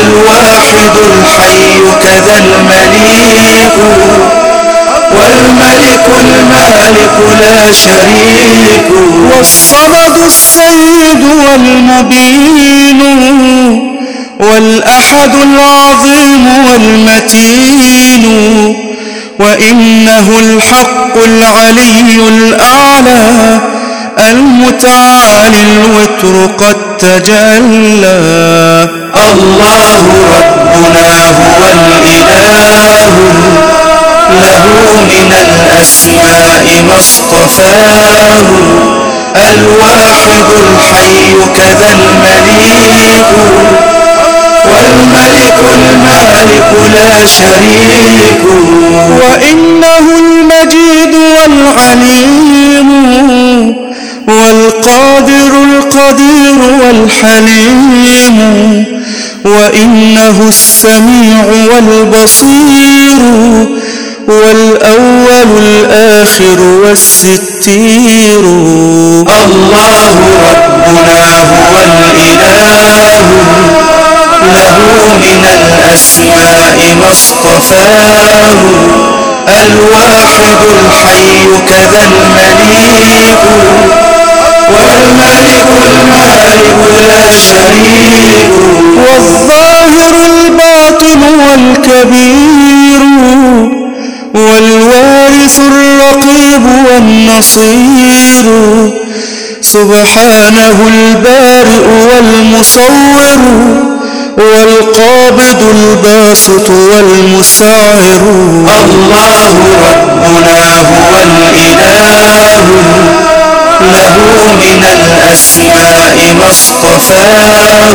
الواحد الحي كذا المليك والملك المالك لا شريك. والصمد السيد والمبين والأحد العظيم والمتين وإنه الحق العلي الأعلى المتعالي الوتر قد تجلى. الله ربنا هو الإله. له من الأسماء ما اصطفاه. الواحد الحي كذا المليك. والملك المالك لا شريك. وإنه المجيد والعليم. والقادر القدير والحليم. وإنه السميع والبصير والأول الآخر والستير. الله ربنا هو الإله له من الأسماء ما اصطفاه الواحد الحي كذا المليك. والظاهر الباطن والكبير. والوارث الرقيب والنصير. سبحانه البارئ والمصور. والقابض الباسط والمسعر الله ربنا الأسماء ما اصطفاه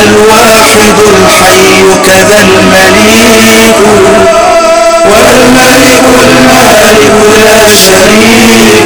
الواحد الحي كذا المليك والملك المالك لا شريك.